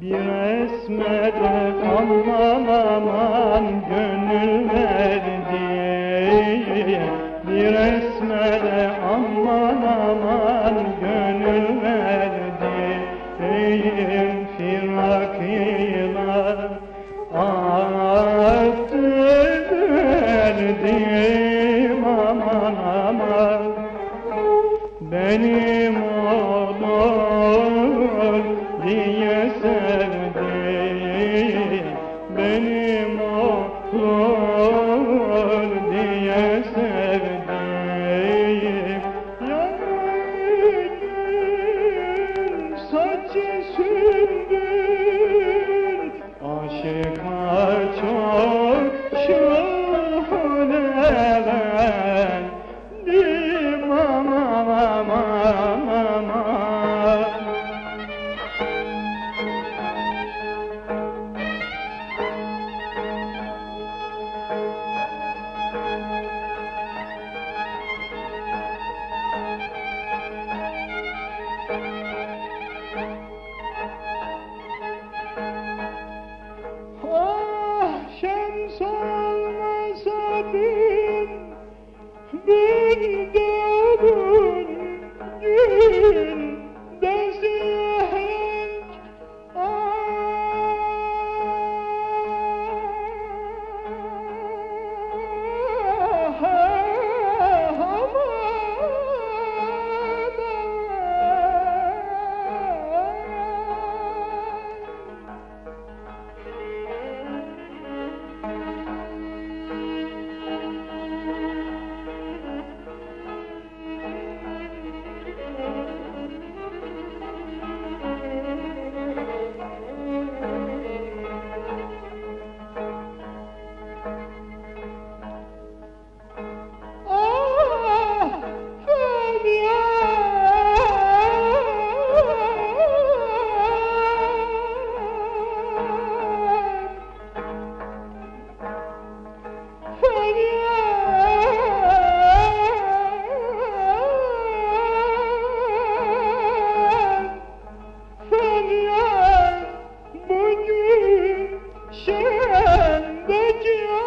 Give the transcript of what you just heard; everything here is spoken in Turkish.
Bir esmede aman aman gönül verdi Bir esmede aman aman gönül verdi Firakıyla attı verdim aman aman. Benim olur diye Ah şems olmasa bir Cuando ya